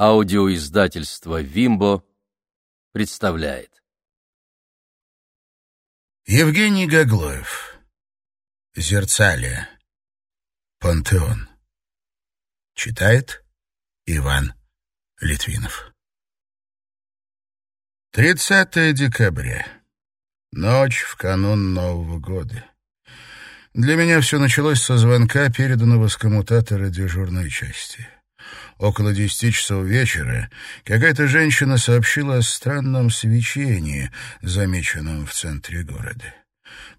Аудиоиздательство «Вимбо» представляет. Евгений Гаглоев. Зерцалия. Пантеон. Читает Иван Литвинов. 30 декабря. Ночь в канун Нового года. Для меня все началось со звонка, переданного с коммутатора дежурной части. Около десяти часов вечера какая-то женщина сообщила о странном свечении, замеченном в центре города.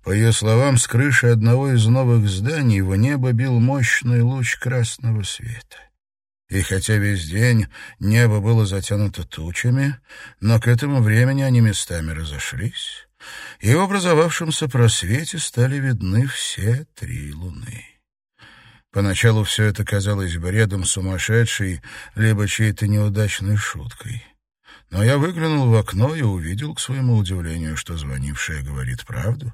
По ее словам, с крыши одного из новых зданий в небо бил мощный луч красного света. И хотя весь день небо было затянуто тучами, но к этому времени они местами разошлись, и в образовавшемся просвете стали видны все три луны. Поначалу все это казалось бредом сумасшедшей, либо чьей-то неудачной шуткой. Но я выглянул в окно и увидел, к своему удивлению, что звонившая говорит правду.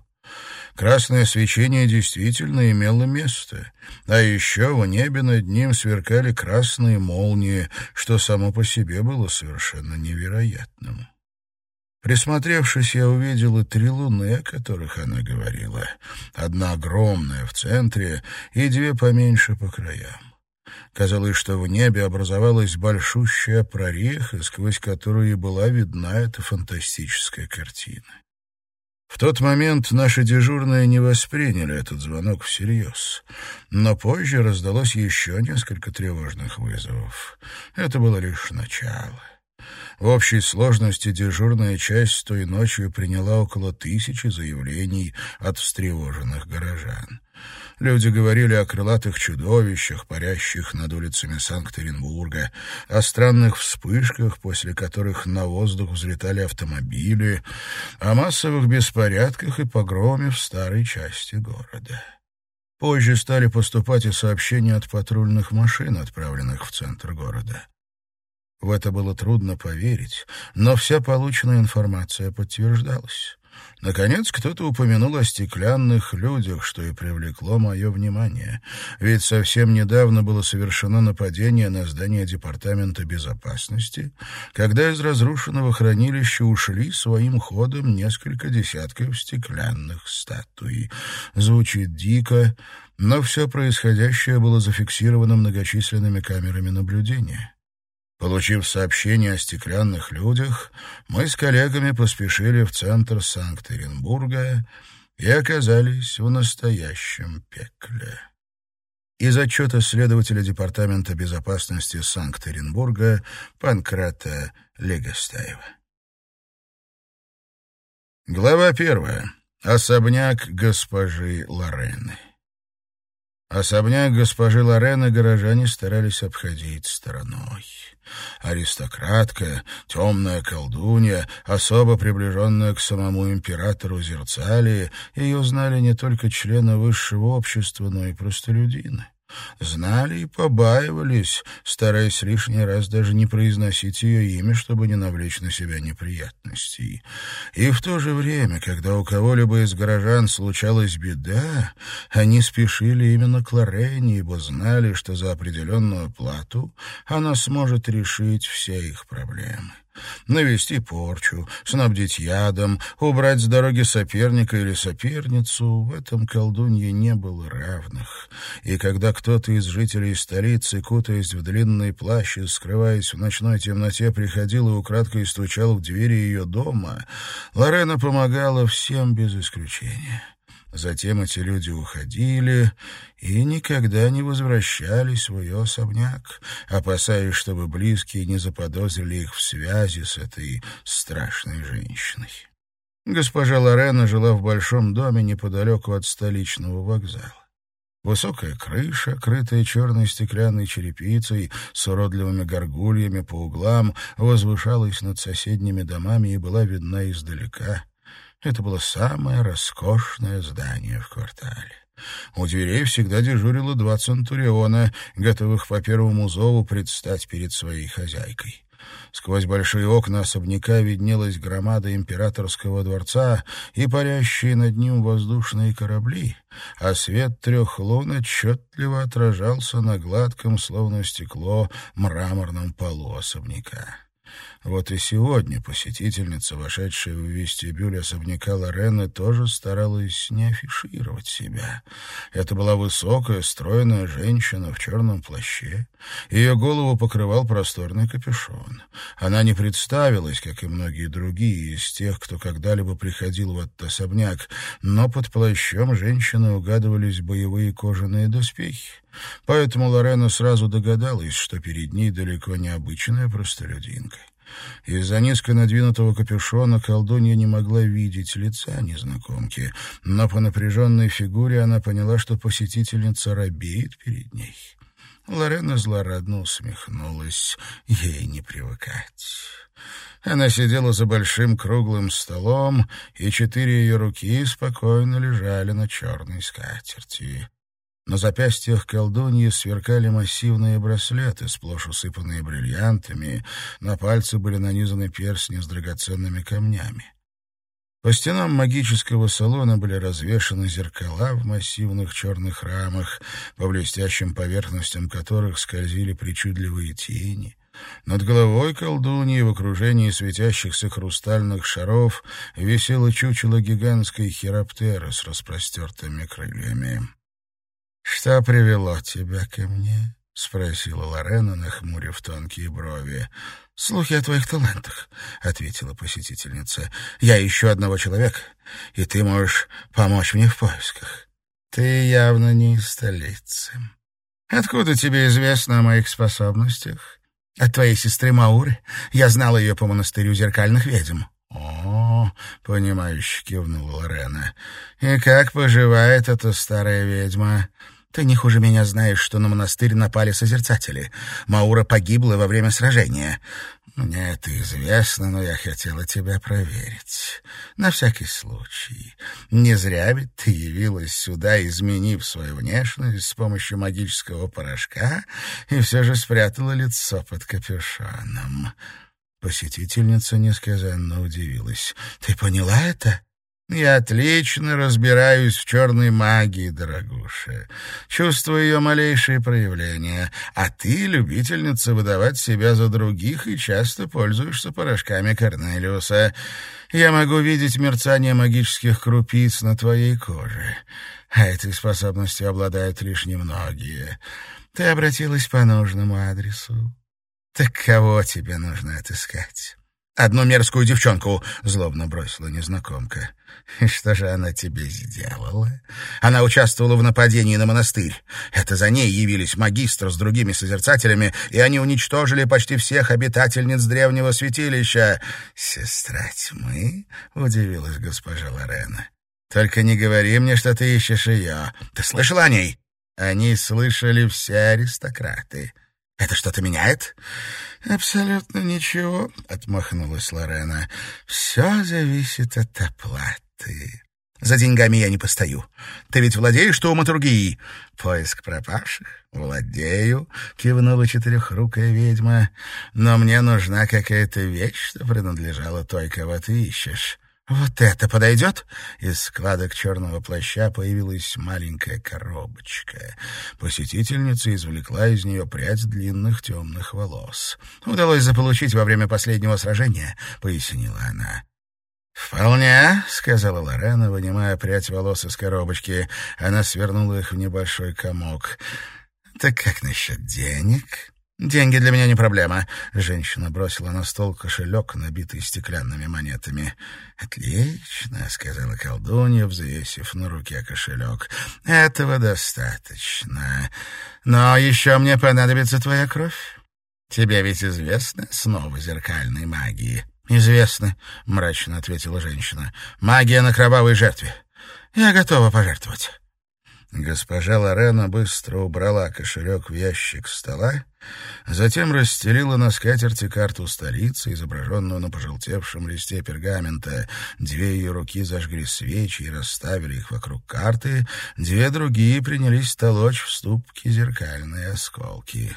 Красное свечение действительно имело место, а еще в небе над ним сверкали красные молнии, что само по себе было совершенно невероятным. Присмотревшись, я увидел и три луны, о которых она говорила. Одна огромная в центре и две поменьше по краям. Казалось, что в небе образовалась большущая прореха, сквозь которую и была видна эта фантастическая картина. В тот момент наши дежурные не восприняли этот звонок всерьез, но позже раздалось еще несколько тревожных вызовов. Это было лишь начало. В общей сложности дежурная часть той ночью приняла около тысячи заявлений от встревоженных горожан. Люди говорили о крылатых чудовищах, парящих над улицами Санкт-Петербурга, о странных вспышках, после которых на воздух взлетали автомобили, о массовых беспорядках и погроме в старой части города. Позже стали поступать и сообщения от патрульных машин, отправленных в центр города. В это было трудно поверить, но вся полученная информация подтверждалась. Наконец, кто-то упомянул о стеклянных людях, что и привлекло мое внимание. Ведь совсем недавно было совершено нападение на здание Департамента безопасности, когда из разрушенного хранилища ушли своим ходом несколько десятков стеклянных статуй. Звучит дико, но все происходящее было зафиксировано многочисленными камерами наблюдения. Получив сообщение о стеклянных людях, мы с коллегами поспешили в центр Санкт-Петербурга и оказались в настоящем пекле. Из отчета следователя Департамента безопасности Санкт-Петербурга Панкрата Легостаева. Глава первая. Особняк госпожи Лорены. Особняк госпожи Лорены горожане старались обходить стороной. Аристократка, темная колдунья, особо приближенная к самому императору Зерцалии, ее знали не только члены высшего общества, но и простолюдины. Знали и побаивались, стараясь лишний раз даже не произносить ее имя, чтобы не навлечь на себя неприятностей. И в то же время, когда у кого-либо из горожан случалась беда, они спешили именно к Лорене, ибо знали, что за определенную плату она сможет решить все их проблемы навести порчу, снабдить ядом, убрать с дороги соперника или соперницу. В этом колдунье не было равных. И когда кто-то из жителей столицы, кутаясь в длинные плащи, скрываясь в ночной темноте, приходил и украдкой стучал в двери ее дома, Лорена помогала всем без исключения. Затем эти люди уходили и никогда не возвращались в ее особняк, опасаясь, чтобы близкие не заподозрили их в связи с этой страшной женщиной. Госпожа Лорена жила в большом доме неподалеку от столичного вокзала. Высокая крыша, крытая черной стеклянной черепицей с уродливыми горгульями по углам, возвышалась над соседними домами и была видна издалека — это было самое роскошное здание в квартале. У дверей всегда дежурило два центуриона, готовых по первому зову предстать перед своей хозяйкой. Сквозь большие окна особняка виднелась громада императорского дворца и парящие над ним воздушные корабли, а свет трех лун отчетливо отражался на гладком, словно стекло, мраморном полу особняка. Вот и сегодня посетительница, вошедшая в вестибюль особняка Лорены, тоже старалась не афишировать себя. Это была высокая, стройная женщина в черном плаще. Ее голову покрывал просторный капюшон. Она не представилась, как и многие другие из тех, кто когда-либо приходил в этот особняк, но под плащом женщины угадывались боевые кожаные доспехи. Поэтому Лорена сразу догадалась, что перед ней далеко не обычная простолюдинка. Из-за низко надвинутого капюшона колдунья не могла видеть лица незнакомки, но по напряженной фигуре она поняла, что посетительница робеет перед ней. Лорена злорадно усмехнулась. Ей не привыкать. Она сидела за большим круглым столом, и четыре ее руки спокойно лежали на черной скатерти. На запястьях колдуньи сверкали массивные браслеты, сплошь усыпанные бриллиантами, на пальцы были нанизаны перстни с драгоценными камнями. По стенам магического салона были развешаны зеркала в массивных черных рамах, по блестящим поверхностям которых скользили причудливые тени. Над головой колдуньи в окружении светящихся хрустальных шаров висело чучело гигантской хироптеры с распростертыми крыльями. «Что привело тебя ко мне?» — спросила Лорена, нахмурив тонкие брови. «Слухи о твоих талантах», — ответила посетительница. «Я ищу одного человека, и ты можешь помочь мне в поисках. Ты явно не из столицы. Откуда тебе известно о моих способностях? От твоей сестры Мауры. Я знала ее по монастырю зеркальных ведьм». «О, — понимающе кивнула Лорена, — и как поживает эта старая ведьма?» Ты не хуже меня знаешь, что на монастырь напали созерцатели. Маура погибла во время сражения. Мне это известно, но я хотела тебя проверить. На всякий случай. Не зря ведь ты явилась сюда, изменив свою внешность с помощью магического порошка, и все же спрятала лицо под капюшоном. Посетительница несказанно удивилась. «Ты поняла это?» Я отлично разбираюсь в черной магии, дорогуша. Чувствую ее малейшие проявления. А ты любительница выдавать себя за других и часто пользуешься порошками Корнелиуса. Я могу видеть мерцание магических крупиц на твоей коже. А этой способностью обладают лишь немногие. Ты обратилась по нужному адресу. Так кого тебе нужно отыскать? «Одну мерзкую девчонку», — злобно бросила незнакомка. «И что же она тебе сделала?» «Она участвовала в нападении на монастырь. Это за ней явились магистры с другими созерцателями, и они уничтожили почти всех обитательниц древнего святилища». «Сестра тьмы?» — удивилась госпожа Лорена. «Только не говори мне, что ты ищешь ее. Ты слышала о ней?» «Они слышали все аристократы». «Это что-то меняет?» «Абсолютно ничего», — отмахнулась Лорена. «Все зависит от оплаты». «За деньгами я не постою. Ты ведь владеешь тауматургией?» «Поиск пропавших? Владею», — кивнула четырехрукая ведьма. «Но мне нужна какая-то вещь, что принадлежала той, кого ты ищешь». «Вот это подойдет?» Из складок черного плаща появилась маленькая коробочка. Посетительница извлекла из нее прядь длинных темных волос. «Удалось заполучить во время последнего сражения», — пояснила она. «Вполне», — сказала Лорена, вынимая прядь волос из коробочки. Она свернула их в небольшой комок. «Так как насчет денег?» «Деньги для меня не проблема». Женщина бросила на стол кошелек, набитый стеклянными монетами. «Отлично», — сказала колдунья, взвесив на руке кошелек. «Этого достаточно. Но еще мне понадобится твоя кровь. Тебе ведь известно снова зеркальной магии?» «Известно», — мрачно ответила женщина. «Магия на кровавой жертве. Я готова пожертвовать». Госпожа Лорена быстро убрала кошелек в ящик стола, затем расстелила на скатерти карту столицы, изображенную на пожелтевшем листе пергамента. Две ее руки зажгли свечи и расставили их вокруг карты, две другие принялись толочь в ступке зеркальные осколки.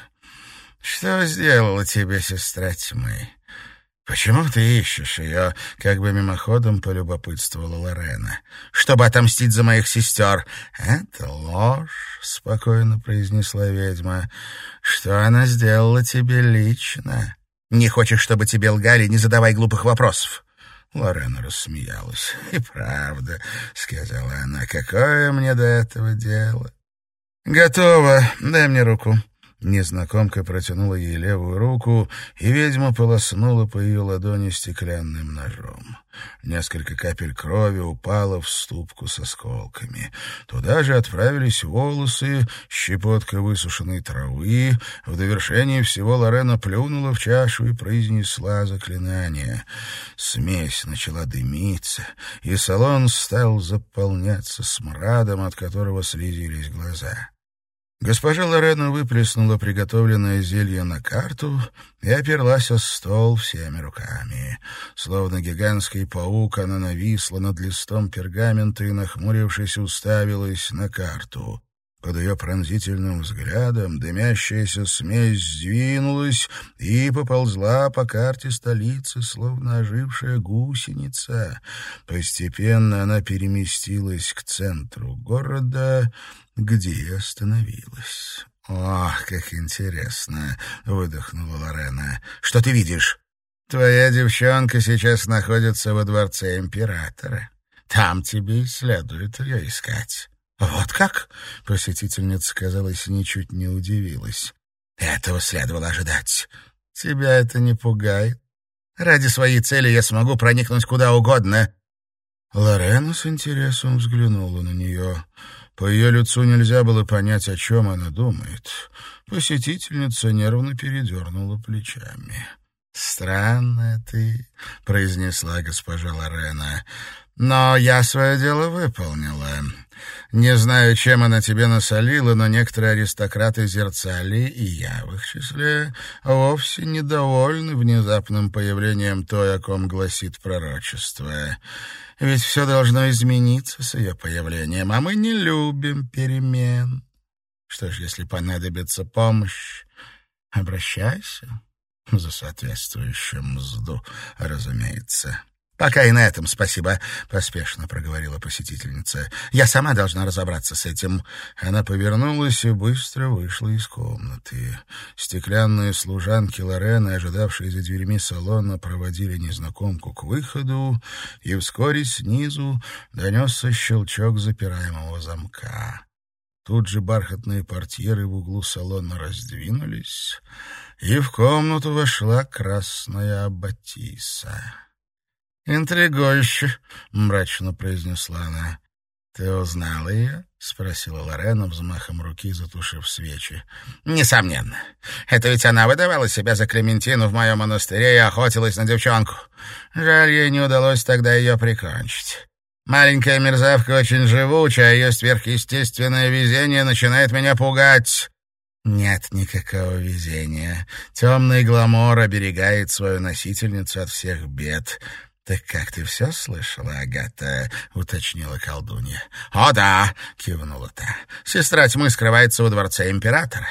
Что сделала тебе сестра тьмы? «Почему ты ищешь ее?» — как бы мимоходом полюбопытствовала Лорена. «Чтобы отомстить за моих сестер». «Это ложь», — спокойно произнесла ведьма. «Что она сделала тебе лично?» «Не хочешь, чтобы тебе лгали? Не задавай глупых вопросов». Лорена рассмеялась. «И правда», — сказала она, — «какое мне до этого дело?» «Готово. Дай мне руку». Незнакомка протянула ей левую руку, и ведьма полоснула по ее ладони стеклянным ножом. Несколько капель крови упало в ступку с осколками. Туда же отправились волосы, щепотка высушенной травы. В довершении всего Лорена плюнула в чашу и произнесла заклинание. Смесь начала дымиться, и салон стал заполняться смрадом, от которого слезились глаза. Госпожа Лорена выплеснула приготовленное зелье на карту и оперлась о стол всеми руками. Словно гигантский паук, она нависла над листом пергамента и, нахмурившись, уставилась на карту. Под ее пронзительным взглядом дымящаяся смесь сдвинулась и поползла по карте столицы, словно ожившая гусеница. Постепенно она переместилась к центру города, где остановилась. «Ох, как интересно!» — выдохнула Лорена. «Что ты видишь?» «Твоя девчонка сейчас находится во дворце императора. Там тебе и следует ее искать». «Вот как?» — посетительница, казалось, ничуть не удивилась. «Этого следовало ожидать. Тебя это не пугает. Ради своей цели я смогу проникнуть куда угодно». Лорена с интересом взглянула на нее. По ее лицу нельзя было понять, о чем она думает. Посетительница нервно передернула плечами. «Странная ты», — произнесла госпожа Лорена. «Но я свое дело выполнила. Не знаю, чем она тебе насолила, но некоторые аристократы зерцали, и я в их числе, вовсе недовольны внезапным появлением той, о ком гласит пророчество. Ведь все должно измениться с ее появлением, а мы не любим перемен. Что ж, если понадобится помощь, обращайся за соответствующую мзду, разумеется. «Пока и на этом спасибо», — поспешно проговорила посетительница. «Я сама должна разобраться с этим». Она повернулась и быстро вышла из комнаты. Стеклянные служанки Лорены, ожидавшие за дверьми салона, проводили незнакомку к выходу, и вскоре снизу донесся щелчок запираемого замка. Тут же бархатные портьеры в углу салона раздвинулись, и в комнату вошла красная аббатиса. «Интригующе», — мрачно произнесла она. «Ты узнала ее?» — спросила Лорена, взмахом руки затушив свечи. «Несомненно. Это ведь она выдавала себя за Клементину в моем монастыре и охотилась на девчонку. Жаль, ей не удалось тогда ее прикончить. Маленькая мерзавка очень живучая, ее сверхъестественное везение начинает меня пугать». Нет никакого везения. Темный гламор оберегает свою носительницу от всех бед. «Так как ты все слышала, Агата?» — уточнила колдунья. «О, да!» — кивнула та. «Сестра тьмы скрывается во дворце императора.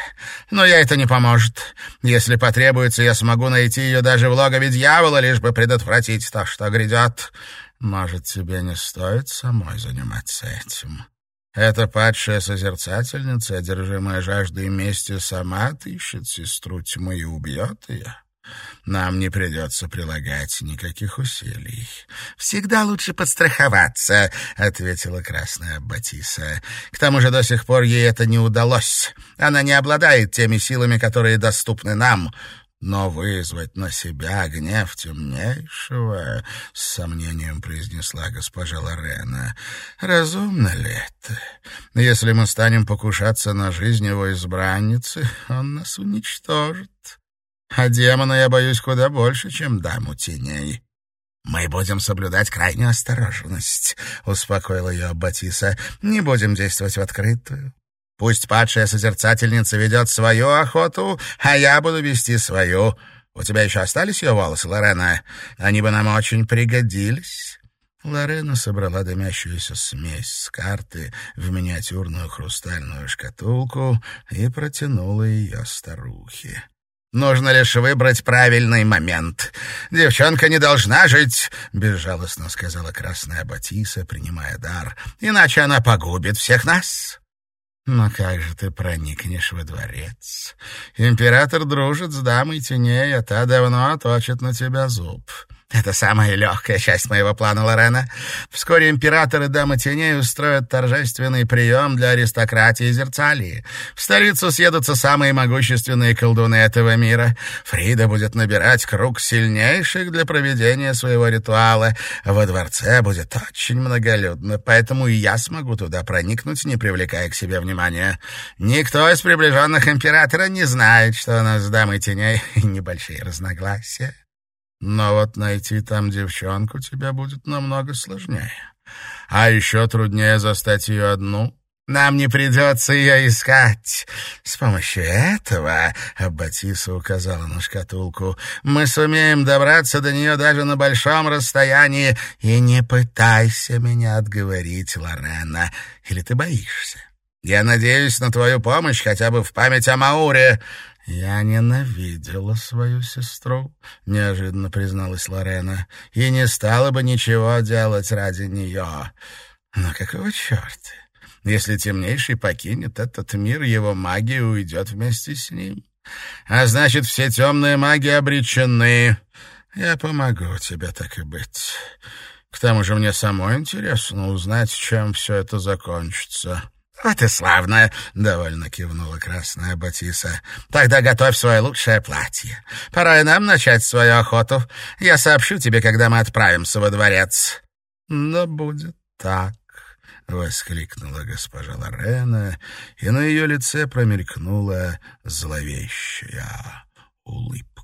Но я это не поможет. Если потребуется, я смогу найти ее даже в логове дьявола, лишь бы предотвратить то, что грядет. Может, тебе не стоит самой заниматься этим?» Эта падшая созерцательница, одержимая жаждой мести, сама отыщет сестру тьмы и убьет ее. Нам не придется прилагать никаких усилий. «Всегда лучше подстраховаться», — ответила красная Батиса. «К тому же до сих пор ей это не удалось. Она не обладает теми силами, которые доступны нам. Но вызвать на себя гнев темнейшего, — с сомнением произнесла госпожа Лорена, — разумно ли это? Если мы станем покушаться на жизнь его избранницы, он нас уничтожит. А демона я боюсь куда больше, чем даму теней. «Мы будем соблюдать крайнюю осторожность», — успокоила ее Батиса. «Не будем действовать в открытую. Пусть падшая созерцательница ведет свою охоту, а я буду вести свою. У тебя еще остались ее волосы, Лорена? Они бы нам очень пригодились». Лорена собрала дымящуюся смесь с карты в миниатюрную хрустальную шкатулку и протянула ее старухе. Нужно лишь выбрать правильный момент. Девчонка не должна жить, — безжалостно сказала красная Батиса, принимая дар, — иначе она погубит всех нас. Но как же ты проникнешь во дворец? Император дружит с дамой теней, а та давно точит на тебя зуб. Это самая легкая часть моего плана, Лорена. Вскоре император и дама теней устроят торжественный прием для аристократии Зерцалии. В столицу съедутся самые могущественные колдуны этого мира. Фрида будет набирать круг сильнейших для проведения своего ритуала. Во дворце будет очень многолюдно, поэтому и я смогу туда проникнуть, не привлекая к себе внимания. Никто из приближенных императора не знает, что у нас с дамой теней небольшие разногласия. Но вот найти там девчонку тебе будет намного сложнее. А еще труднее застать ее одну. Нам не придется ее искать. С помощью этого, — Батиса указала на шкатулку, — мы сумеем добраться до нее даже на большом расстоянии. И не пытайся меня отговорить, Лорена. Или ты боишься? Я надеюсь на твою помощь хотя бы в память о Мауре. «Я ненавидела свою сестру», — неожиданно призналась Лорена, «и не стала бы ничего делать ради нее. Но какого черта? Если темнейший покинет этот мир, его магия уйдет вместе с ним. А значит, все темные маги обречены. Я помогу тебе так и быть. К тому же мне самой интересно узнать, чем все это закончится». «Вот и славно!» — довольно кивнула красная Батиса. «Тогда готовь свое лучшее платье. Пора и нам начать свою охоту. Я сообщу тебе, когда мы отправимся во дворец». «Да будет так», — воскликнула госпожа Лорена, и на ее лице промелькнула зловещая улыбка.